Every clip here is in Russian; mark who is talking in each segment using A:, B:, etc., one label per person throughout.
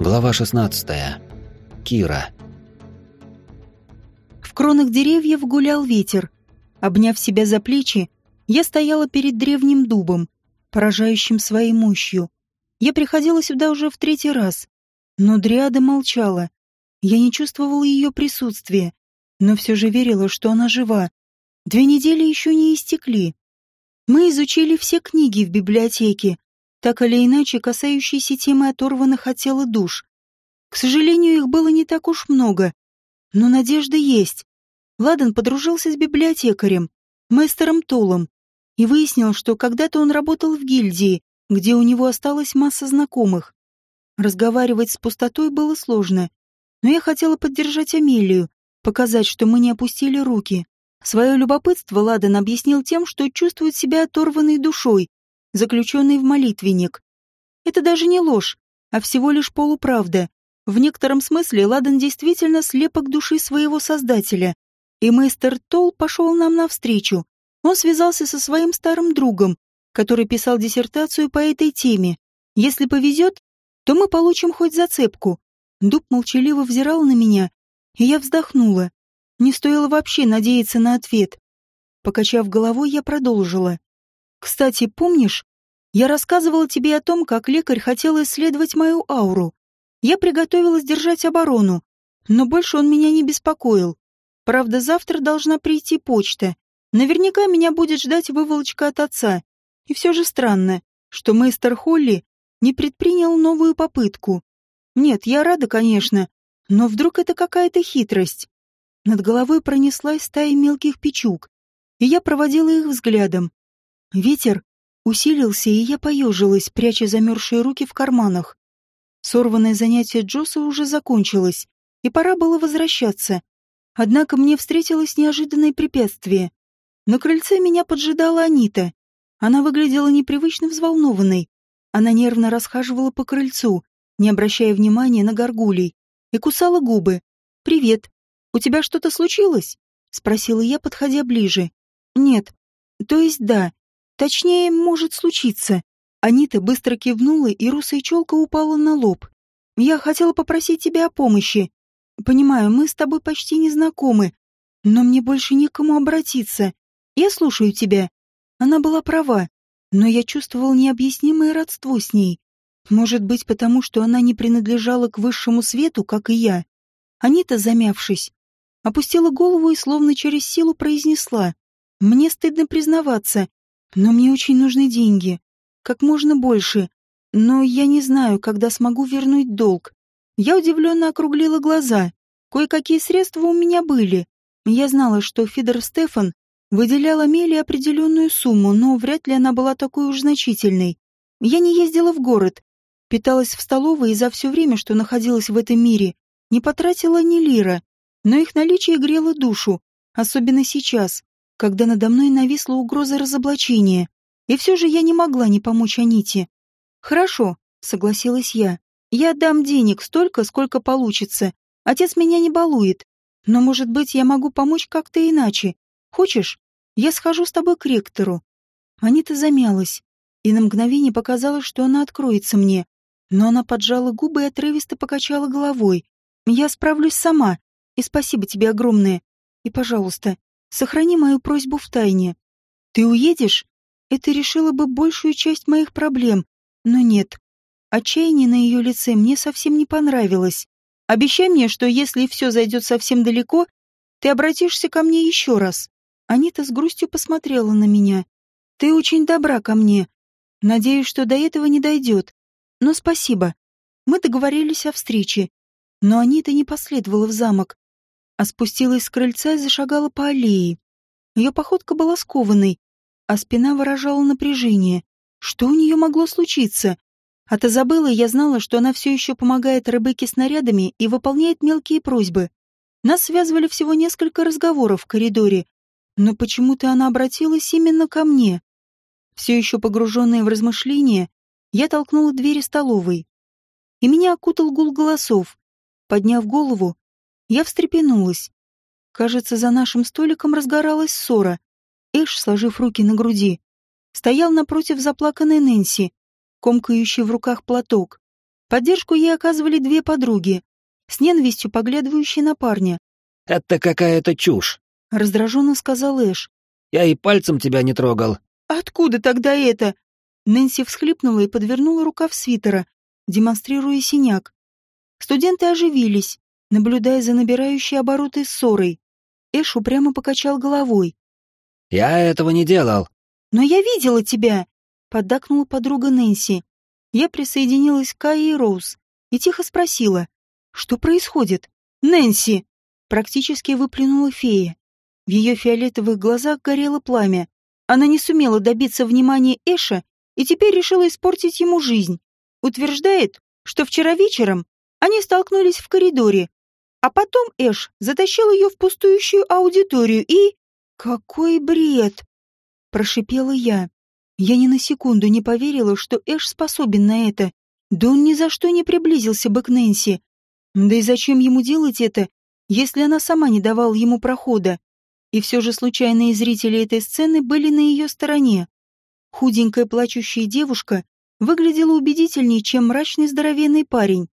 A: Глава 16. Кира.
B: В кронах деревьев гулял ветер. Обняв себя за плечи, я стояла перед древним дубом, поражающим своей мощью. Я приходила сюда уже в третий раз, но Дриада молчала. Я не чувствовала ее присутствия, но все же верила, что она жива. Две недели еще не истекли. Мы изучили все книги в библиотеке, так или иначе касающиеся темы оторванных от тела душ. К сожалению, их было не так уж много, но надежда есть. Ладан подружился с библиотекарем, мастером Толом, и выяснил, что когда-то он работал в гильдии, где у него осталась масса знакомых. Разговаривать с пустотой было сложно, но я хотела поддержать Амелию, показать, что мы не опустили руки. Свое любопытство Ладан объяснил тем, что чувствует себя оторванной душой, заключенной в молитвенник. Это даже не ложь, а всего лишь полуправда. В некотором смысле Ладан действительно слепок души своего создателя. И мастер Тол пошел нам навстречу. Он связался со своим старым другом, который писал диссертацию по этой теме. Если повезет, то мы получим хоть зацепку. Дуб молчаливо взирал на меня, и я вздохнула. Не стоило вообще надеяться на ответ. Покачав головой, я продолжила. «Кстати, помнишь, я рассказывала тебе о том, как лекарь хотел исследовать мою ауру. Я приготовилась держать оборону, но больше он меня не беспокоил. Правда, завтра должна прийти почта. Наверняка меня будет ждать выволочка от отца. И все же странно, что мистер Холли не предпринял новую попытку. Нет, я рада, конечно, но вдруг это какая-то хитрость. Над головой пронеслась стая мелких печук, и я проводила их взглядом. Ветер усилился, и я поежилась, пряча замерзшие руки в карманах. Сорванное занятие Джоса уже закончилось, и пора было возвращаться. Однако мне встретилось неожиданное препятствие. На крыльце меня поджидала Анита. Она выглядела непривычно взволнованной. Она нервно расхаживала по крыльцу, не обращая внимания на горгулей, и кусала губы. «Привет», «У тебя что-то случилось?» — спросила я, подходя ближе. «Нет. То есть да. Точнее, может случиться». Анита быстро кивнула, и русая челка упала на лоб. «Я хотела попросить тебя о помощи. Понимаю, мы с тобой почти не знакомы, но мне больше некому обратиться. Я слушаю тебя». Она была права, но я чувствовал необъяснимое родство с ней. Может быть, потому что она не принадлежала к высшему свету, как и я. Анита, замявшись, опустила голову и словно через силу произнесла. «Мне стыдно признаваться, но мне очень нужны деньги. Как можно больше. Но я не знаю, когда смогу вернуть долг». Я удивленно округлила глаза. Кое-какие средства у меня были. Я знала, что Фидер Стефан выделял Амелии определенную сумму, но вряд ли она была такой уж значительной. Я не ездила в город, питалась в столовой и за все время, что находилась в этом мире, не потратила ни лира но их наличие грело душу, особенно сейчас, когда надо мной нависла угроза разоблачения. И все же я не могла не помочь Аните. «Хорошо», — согласилась я. «Я дам денег столько, сколько получится. Отец меня не балует. Но, может быть, я могу помочь как-то иначе. Хочешь, я схожу с тобой к ректору?» Анита замялась, и на мгновение показалось, что она откроется мне. Но она поджала губы и отрывисто покачала головой. «Я справлюсь сама. И спасибо тебе огромное. И, пожалуйста, сохрани мою просьбу в тайне. Ты уедешь? Это решило бы большую часть моих проблем. Но нет. Отчаяние на ее лице мне совсем не понравилось. Обещай мне, что если все зайдет совсем далеко, ты обратишься ко мне еще раз. Анита с грустью посмотрела на меня. Ты очень добра ко мне. Надеюсь, что до этого не дойдет. Но спасибо. Мы договорились о встрече. Но Анита не последовала в замок а спустилась с крыльца и зашагала по аллее. Ее походка была скованной, а спина выражала напряжение. Что у нее могло случиться? От Изабеллы я знала, что она все еще помогает Ребекке снарядами и выполняет мелкие просьбы. Нас связывали всего несколько разговоров в коридоре, но почему-то она обратилась именно ко мне. Все еще погруженная в размышления, я толкнула двери столовой. И меня окутал гул голосов. Подняв голову, я встрепенулась. Кажется, за нашим столиком разгоралась ссора. Эш, сложив руки на груди, стоял напротив заплаканной Нэнси, комкающей в руках платок. Поддержку ей оказывали две подруги, с ненавистью поглядывающие на парня.
A: «Это какая-то чушь», —
B: раздраженно сказал Эш.
A: «Я и пальцем тебя не трогал».
B: «Откуда тогда это?» Нэнси всхлипнула и подвернула рукав свитера, демонстрируя синяк. Студенты оживились, наблюдая за набирающей обороты ссорой. Эш упрямо покачал головой.
A: «Я этого не делал».
B: «Но я видела тебя!» — поддакнула подруга Нэнси. Я присоединилась к Кае и Роуз и тихо спросила, что происходит. «Нэнси!» — практически выплюнула фея. В ее фиолетовых глазах горело пламя. Она не сумела добиться внимания Эша и теперь решила испортить ему жизнь. Утверждает, что вчера вечером они столкнулись в коридоре, а потом Эш затащил ее в пустующую аудиторию и... «Какой бред!» — прошипела я. Я ни на секунду не поверила, что Эш способен на это. Да он ни за что не приблизился бы к Нэнси. Да и зачем ему делать это, если она сама не давала ему прохода? И все же случайные зрители этой сцены были на ее стороне. Худенькая плачущая девушка выглядела убедительнее, чем мрачный здоровенный парень.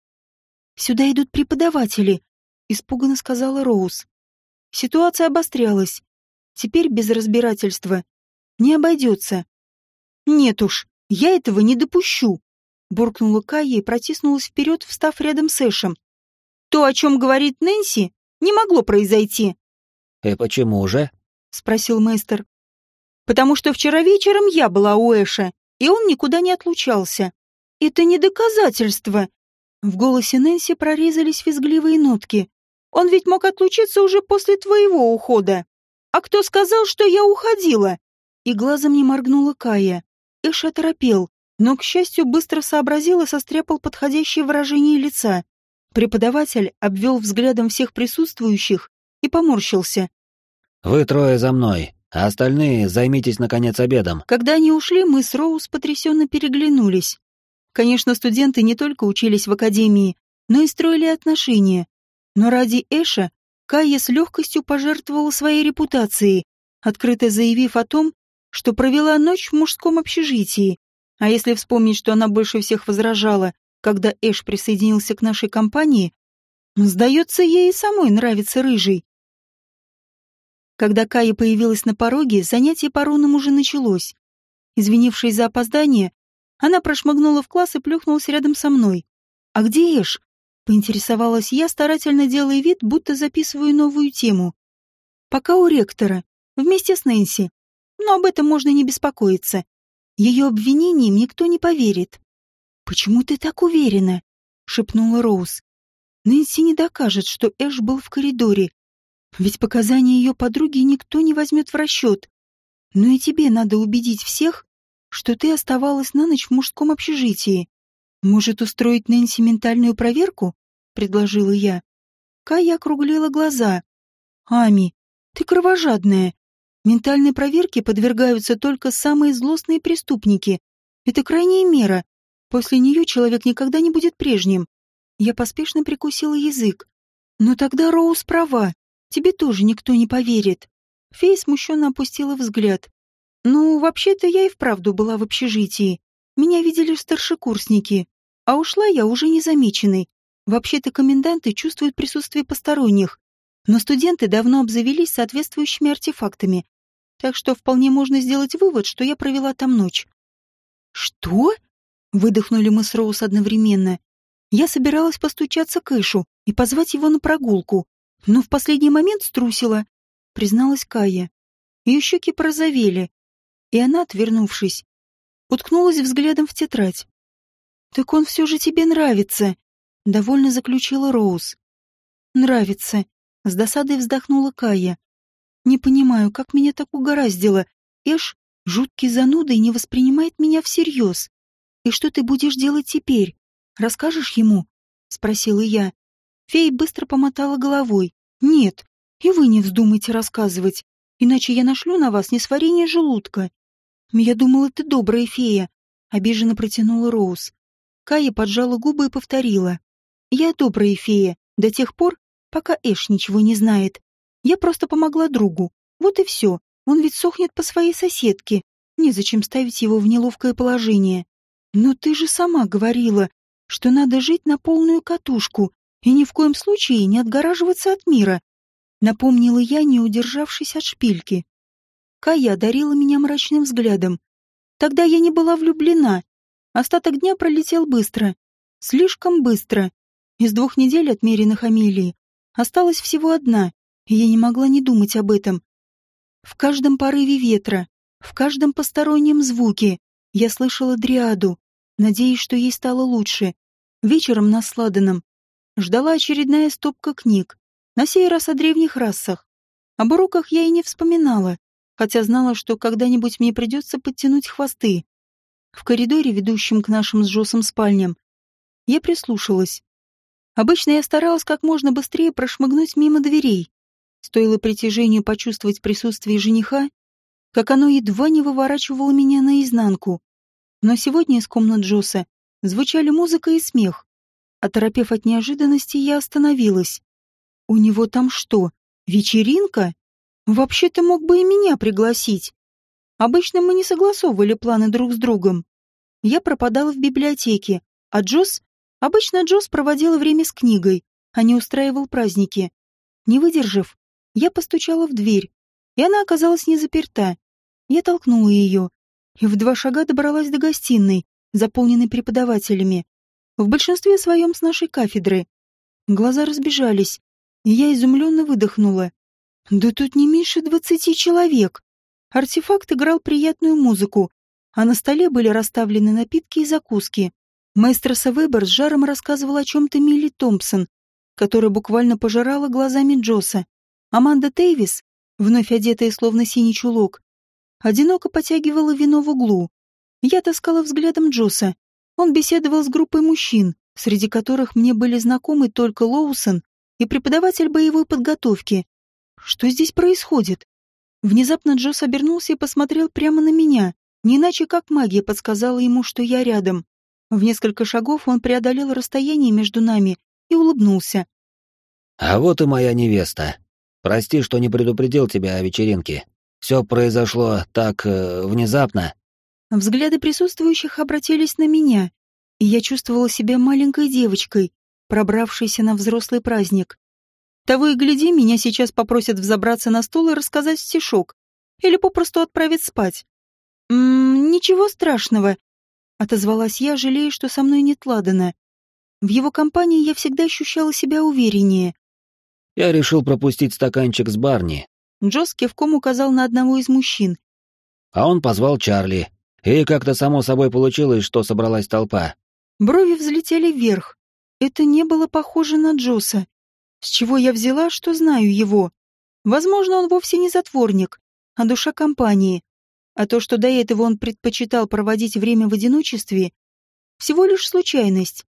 B: «Сюда идут преподаватели», — испуганно сказала Роуз. Ситуация обострялась. Теперь без разбирательства не обойдется. «Нет уж, я этого не допущу», — буркнула Кая и протиснулась вперед, встав рядом с Эшем. «То, о чем говорит Нэнси, не могло произойти».
A: «И почему же?»
B: — спросил мастер. «Потому что вчера вечером я была у Эша, и он никуда не отлучался. Это не доказательство». В голосе Нэнси прорезались визгливые нотки. «Он ведь мог отлучиться уже после твоего ухода. А кто сказал, что я уходила?» И глазом не моргнула Кая. Эш оторопел, но, к счастью, быстро сообразил и состряпал подходящее выражение лица. Преподаватель обвел взглядом всех присутствующих и поморщился.
A: «Вы трое за мной, а остальные займитесь, наконец, обедом».
B: Когда они ушли, мы с Роуз потрясенно переглянулись. Конечно, студенты не только учились в академии, но и строили отношения. Но ради Эша Кая с легкостью пожертвовала своей репутацией, открыто заявив о том, что провела ночь в мужском общежитии. А если вспомнить, что она больше всех возражала, когда Эш присоединился к нашей компании, сдается, ей и самой нравится рыжий. Когда Кая появилась на пороге, занятие по рунам уже началось. Извинившись за опоздание, она прошмыгнула в класс и плюхнулась рядом со мной. «А где Эш?» — поинтересовалась я, старательно делая вид, будто записываю новую тему. «Пока у ректора, вместе с Нэнси но об этом можно не беспокоиться. Ее обвинениям никто не поверит. «Почему ты так уверена?» — шепнула Роуз. «Нэнси не докажет, что Эш был в коридоре, ведь показания ее подруги никто не возьмет в расчет. Но и тебе надо убедить всех, что ты оставалась на ночь в мужском общежитии. Может, устроить Нэнси ментальную проверку?» — предложила я. Кая округлила глаза. «Ами, ты кровожадная. Ментальной проверке подвергаются только самые злостные преступники. Это крайняя мера. После нее человек никогда не будет прежним. Я поспешно прикусила язык. Но тогда Роуз права. Тебе тоже никто не поверит. Фея смущенно опустила взгляд. Ну, вообще-то я и вправду была в общежитии. Меня видели старшекурсники. А ушла я уже незамеченной. Вообще-то коменданты чувствуют присутствие посторонних. Но студенты давно обзавелись соответствующими артефактами так что вполне можно сделать вывод, что я провела там ночь. «Что?» — выдохнули мы с Роуз одновременно. Я собиралась постучаться к Эшу и позвать его на прогулку, но в последний момент струсила, призналась Кая. Ее щеки прозовели, и она, отвернувшись, уткнулась взглядом в тетрадь. «Так он все же тебе нравится», — довольно заключила Роуз. «Нравится», — с досадой вздохнула Кая. Не понимаю, как меня так угораздило. Эш, жуткий зануда и не воспринимает меня всерьез. И что ты будешь делать теперь? Расскажешь ему? Спросила я. Фея быстро помотала головой. Нет, и вы не вздумайте рассказывать, иначе я нашлю на вас несварение желудка. Я думала, ты добрая фея, обиженно протянула Роуз. Кая поджала губы и повторила. Я добрая фея до тех пор, пока Эш ничего не знает. Я просто помогла другу. Вот и все. Он ведь сохнет по своей соседке. Незачем ставить его в неловкое положение. Но ты же сама говорила, что надо жить на полную катушку и ни в коем случае не отгораживаться от мира. Напомнила я, не удержавшись от шпильки. Кая одарила меня мрачным взглядом. Тогда я не была влюблена. Остаток дня пролетел быстро. Слишком быстро. Из двух недель, отмеренных Амелии, осталась всего одна, и я не могла не думать об этом. В каждом порыве ветра, в каждом постороннем звуке я слышала дриаду, надеясь, что ей стало лучше. Вечером на Сладаном ждала очередная стопка книг, на сей раз о древних расах. Об уроках я и не вспоминала, хотя знала, что когда-нибудь мне придется подтянуть хвосты. В коридоре, ведущем к нашим с Жосом спальням, я прислушалась. Обычно я старалась как можно быстрее прошмыгнуть мимо дверей. Стоило притяжению почувствовать присутствие жениха, как оно едва не выворачивало меня наизнанку. Но сегодня из комнат Джоса звучали музыка и смех. Оторопев от неожиданности, я остановилась. «У него там что, вечеринка? Вообще-то мог бы и меня пригласить. Обычно мы не согласовывали планы друг с другом. Я пропадала в библиотеке, а Джос Обычно Джос проводила время с книгой, а не устраивал праздники. Не выдержав, я постучала в дверь, и она оказалась не заперта. Я толкнула ее, и в два шага добралась до гостиной, заполненной преподавателями. В большинстве своем с нашей кафедры. Глаза разбежались, и я изумленно выдохнула. Да тут не меньше двадцати человек. Артефакт играл приятную музыку, а на столе были расставлены напитки и закуски. Маэстроса Вебер с жаром рассказывал о чем-то Милли Томпсон, которая буквально пожирала глазами Джоса. Аманда Тейвис, вновь одетая словно синий чулок, одиноко потягивала вино в углу. Я таскала взглядом Джоса. Он беседовал с группой мужчин, среди которых мне были знакомы только Лоусон и преподаватель боевой подготовки. Что здесь происходит? Внезапно Джос обернулся и посмотрел прямо на меня, не иначе как магия подсказала ему, что я рядом. В несколько шагов он преодолел расстояние между нами и улыбнулся.
A: «А вот и моя невеста. Прости, что не предупредил тебя о вечеринке. Все произошло так э, внезапно».
B: Взгляды присутствующих обратились на меня, и я чувствовала себя маленькой девочкой, пробравшейся на взрослый праздник. Того и гляди, меня сейчас попросят взобраться на стол и рассказать стишок. Или попросту отправить спать. «Ммм, ничего страшного. Отозвалась я, жалея, что со мной нет Ладана. В его компании я всегда ощущала себя увереннее.
A: Я решил пропустить стаканчик с Барни.
B: Джос кивком указал на одного из мужчин.
A: А он позвал Чарли. И как-то само собой получилось, что собралась толпа.
B: Брови взлетели вверх. Это не было похоже на Джоса. С чего я взяла, что знаю его? Возможно, он вовсе не затворник, а душа компании. А то, что до этого он предпочитал проводить время в одиночестве, всего лишь случайность.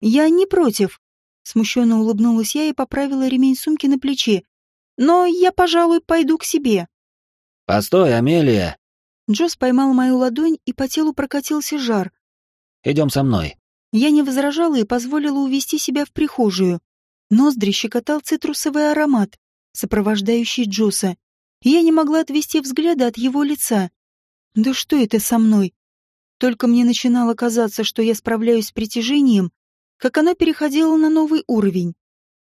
B: Я не против. Смущенно улыбнулась я и поправила ремень сумки на плече. Но я, пожалуй, пойду к себе.
A: Постой, Амелия.
B: Джос поймал мою ладонь, и по телу прокатился жар.
A: Идем со мной.
B: Я не возражала и позволила увести себя в прихожую. Ноздри щекотал цитрусовый аромат, сопровождающий Джоса. Я не могла отвести взгляда от его лица. Да что это со мной? Только мне начинало казаться, что я справляюсь с притяжением, как оно переходило на новый уровень.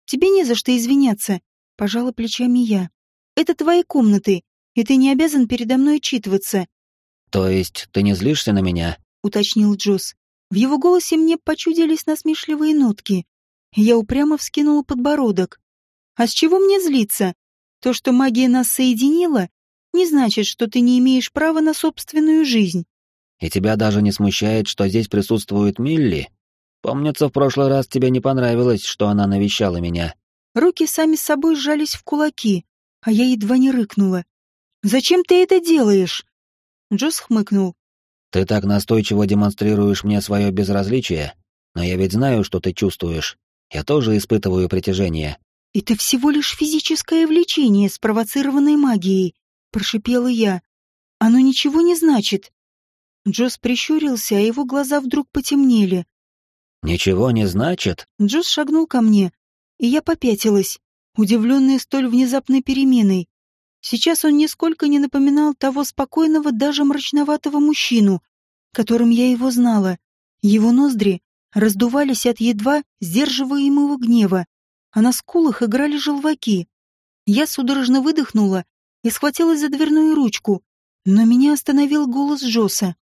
B: Тебе не за что извиняться, пожала плечами я. Это твои комнаты, и ты не обязан передо мной отчитываться.
A: То есть ты не злишься на меня?
B: уточнил Джосс. В его голосе мне почудились насмешливые нотки. Я упрямо вскинула подбородок. А с чего мне злиться? То, что магия нас соединила, не значит, что ты не имеешь права на собственную жизнь.
A: И тебя даже не смущает, что здесь присутствует Милли? Помнится, в прошлый раз тебе не понравилось, что она навещала меня.
B: Руки сами собой сжались в кулаки, а я едва не рыкнула. «Зачем ты это делаешь?» Джос хмыкнул.
A: «Ты так настойчиво демонстрируешь мне свое безразличие, но я ведь знаю, что ты чувствуешь. Я тоже испытываю притяжение».
B: «Это всего лишь физическое влечение, спровоцированное магией прошипела я. «Оно ничего не значит». Джос прищурился, а его глаза вдруг потемнели.
A: «Ничего не значит?»
B: Джос шагнул ко мне, и я попятилась, удивленная столь внезапной переменой. Сейчас он нисколько не напоминал того спокойного, даже мрачноватого мужчину, которым я его знала. Его ноздри раздувались от едва сдерживаемого гнева, а на скулах играли желваки. Я судорожно выдохнула и схватилась за дверную ручку, но меня остановил голос Джоса.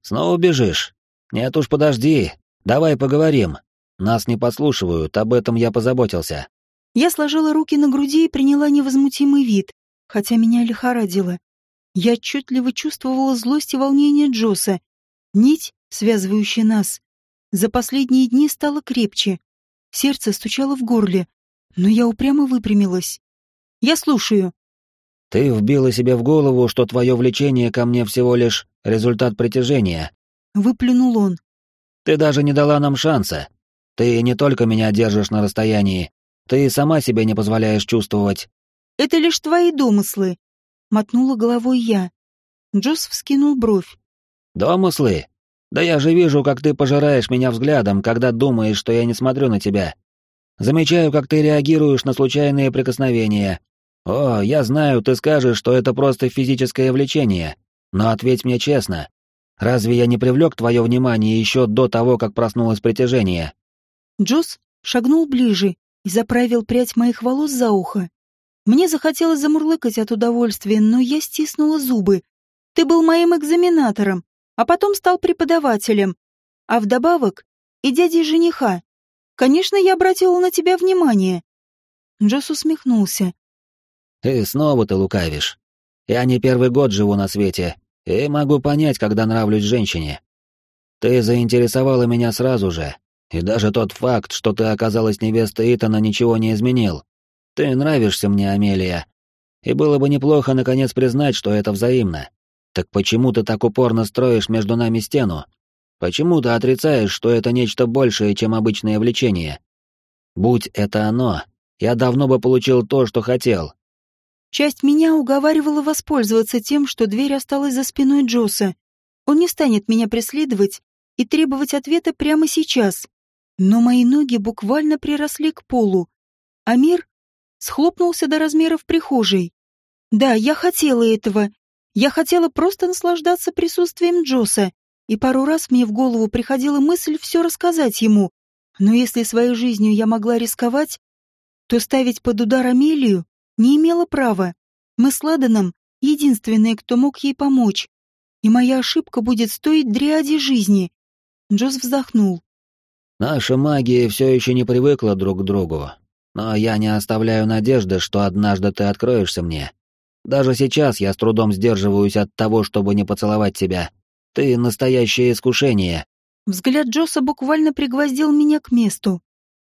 A: «Снова бежишь? Нет уж, подожди. Давай поговорим. Нас не подслушивают, об этом я позаботился».
B: Я сложила руки на груди и приняла невозмутимый вид, хотя меня лихорадило. Я отчетливо чувствовала злость и волнение Джоса. Нить, связывающая нас, за последние дни стала крепче. Сердце стучало в горле, но я упрямо выпрямилась. «Я слушаю».
A: «Ты вбила себе в голову, что твое влечение ко мне всего лишь результат притяжения».
B: Выплюнул он.
A: «Ты даже не дала нам шанса. Ты не только меня держишь на расстоянии, ты сама себе не позволяешь чувствовать.
B: Это лишь твои домыслы. Мотнула головой я. Джосс вскинул бровь.
A: Домыслы? Да я же вижу, как ты пожираешь меня взглядом, когда думаешь, что я не смотрю на тебя. Замечаю, как ты реагируешь на случайные прикосновения. О, я знаю, ты скажешь, что это просто физическое влечение. Но ответь мне честно. Разве я не привлек твое внимание еще до того, как проснулось притяжение?
B: Джосс шагнул ближе и заправил прядь моих волос за ухо. Мне захотелось замурлыкать от удовольствия, но я стиснула зубы. Ты был моим экзаменатором, а потом стал преподавателем, а вдобавок и дядей жениха. Конечно, я обратила на тебя внимание. Джосс усмехнулся.
A: И снова ты лукавишь. Я не первый год живу на свете, и могу понять, когда нравлюсь женщине. Ты заинтересовала меня сразу же, и даже тот факт, что ты оказалась невестой Итана, ничего не изменил. Ты нравишься мне, Амелия. И было бы неплохо наконец признать, что это взаимно. Так почему ты так упорно строишь между нами стену? Почему ты отрицаешь, что это нечто большее, чем обычное влечение? Будь это оно, я давно бы получил то, что хотел.
B: Часть меня уговаривала воспользоваться тем, что дверь осталась за спиной Джоса. Он не станет меня преследовать и требовать ответа прямо сейчас. Но мои ноги буквально приросли к полу, а мир схлопнулся до размеров прихожей. Да, я хотела этого. Я хотела просто наслаждаться присутствием Джоса, и пару раз мне в голову приходила мысль все рассказать ему. Но если своей жизнью я могла рисковать, то ставить под удар Амелию не имела права. Мы с Ладаном единственные, кто мог ей помочь. И моя ошибка будет стоить дриаде жизни. Джос вздохнул.
A: Наша магия все еще не привыкла друг к другу, но я не оставляю надежды, что однажды ты откроешься мне. Даже сейчас я с трудом сдерживаюсь от того, чтобы не поцеловать тебя. Ты настоящее искушение.
B: Взгляд Джоса буквально пригвоздил меня к месту.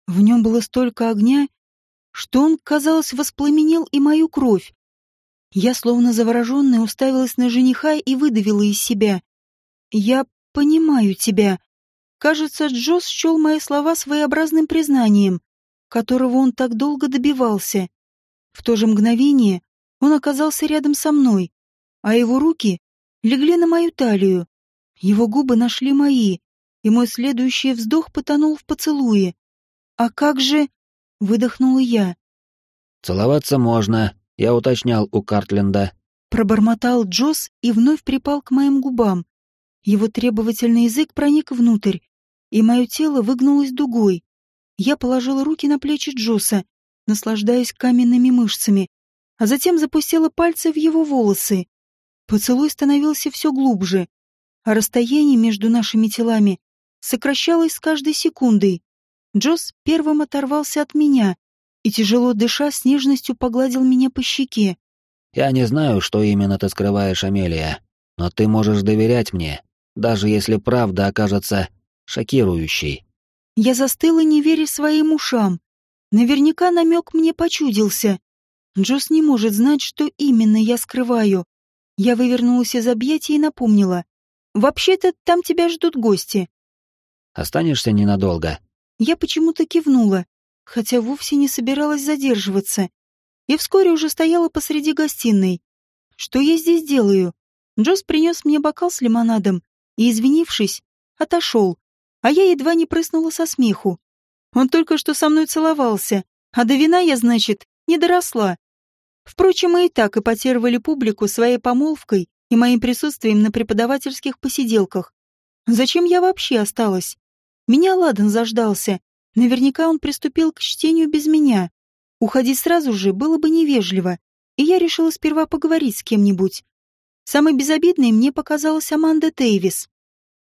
B: В нем было столько огня, что он, казалось, воспламенил и мою кровь. Я, словно завороженная, уставилась на жениха и выдавила из себя. «Я понимаю тебя», Кажется, Джос счел мои слова своеобразным признанием, которого он так долго добивался. В то же мгновение он оказался рядом со мной, а его руки легли на мою талию. Его губы нашли мои, и мой следующий вздох потонул в поцелуе. «А как же...» — выдохнула я.
A: «Целоваться можно», — я уточнял у Картленда.
B: Пробормотал Джос и вновь припал к моим губам. Его требовательный язык проник внутрь, и мое тело выгнулось дугой. Я положила руки на плечи Джоса, наслаждаясь каменными мышцами, а затем запустила пальцы в его волосы. Поцелуй становился все глубже, а расстояние между нашими телами сокращалось с каждой секундой. Джос первым оторвался от меня и, тяжело дыша, с нежностью погладил меня по щеке.
A: «Я не знаю, что именно ты скрываешь, Амелия, но ты можешь доверять мне, даже если правда окажется шокирующей.
B: Я застыла, не веря своим ушам. Наверняка намек мне почудился. Джос не может знать, что именно я скрываю. Я вывернулась из объятий и напомнила. «Вообще-то там тебя ждут гости».
A: «Останешься ненадолго?»
B: Я почему-то кивнула, хотя вовсе не собиралась задерживаться. И вскоре уже стояла посреди гостиной. Что я здесь делаю? Джос принес мне бокал с лимонадом и, извинившись, отошел, а я едва не прыснула со смеху. Он только что со мной целовался, а до вина я, значит, не доросла. Впрочем, мы и так ипотировали публику своей помолвкой и моим присутствием на преподавательских посиделках. Зачем я вообще осталась? Меня Ладан заждался. Наверняка он приступил к чтению без меня. Уходить сразу же было бы невежливо, и я решила сперва поговорить с кем-нибудь. Самой безобидной мне показалась Аманда Тейвис.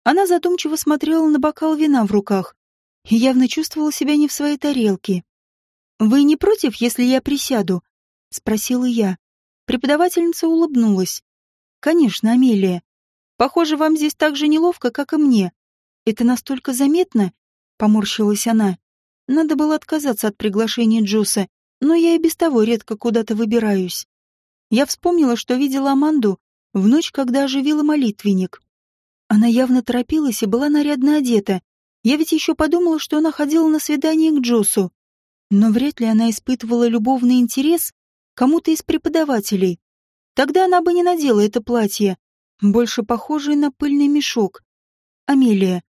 B: Она задумчиво смотрела на бокал вина в руках и явно чувствовала себя не в своей тарелке. «Вы не против, если я присяду?» — спросила я. Преподавательница улыбнулась. «Конечно, Амелия. Похоже, вам здесь так же неловко, как и мне. Это настолько заметно?» — поморщилась она. Надо было отказаться от приглашения Джуса, но я и без того редко куда-то выбираюсь. Я вспомнила, что видела Аманду в ночь, когда оживила молитвенник. Она явно торопилась и была нарядно одета. Я ведь еще подумала, что она ходила на свидание к Джосу. Но вряд ли она испытывала любовный интерес кому-то из преподавателей. Тогда она бы не надела это платье, больше похожее на пыльный мешок. Амелия.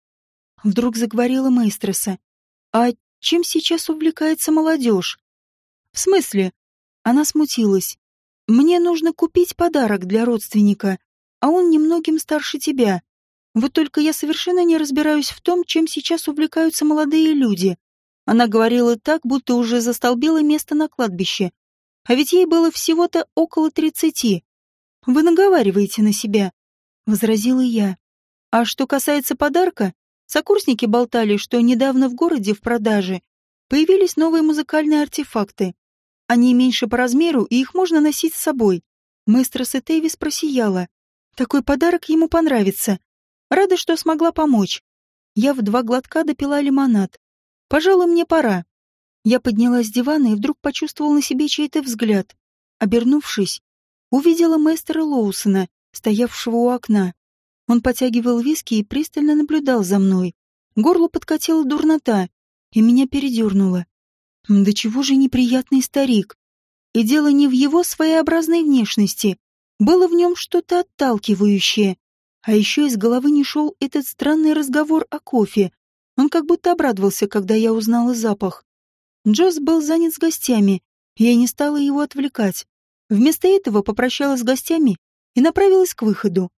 B: Вдруг заговорила Мейстреса. А чем сейчас увлекается молодежь? В смысле? Она смутилась. Мне нужно купить подарок для родственника, а он немногим старше тебя. Вот только я совершенно не разбираюсь в том, чем сейчас увлекаются молодые люди. Она говорила так, будто уже застолбила место на кладбище. А ведь ей было всего-то около тридцати. Вы наговариваете на себя, — возразила я. А что касается подарка, сокурсники болтали, что недавно в городе в продаже появились новые музыкальные артефакты. Они меньше по размеру, и их можно носить с собой. Мэстрос и просияла. Такой подарок ему понравится. Рада, что смогла помочь. Я в два глотка допила лимонад. Пожалуй, мне пора. Я поднялась с дивана и вдруг почувствовала на себе чей-то взгляд. Обернувшись, увидела мастера Лоусона, стоявшего у окна. Он потягивал виски и пристально наблюдал за мной. Горло подкатила дурнота, и меня передернуло. Да чего же неприятный старик. И дело не в его своеобразной внешности. Было в нем что-то отталкивающее. А еще из головы не шел этот странный разговор о кофе, он как будто обрадовался, когда я узнала запах. Джосс был занят с гостями, я не стала его отвлекать. Вместо этого попрощалась с гостями и направилась к выходу.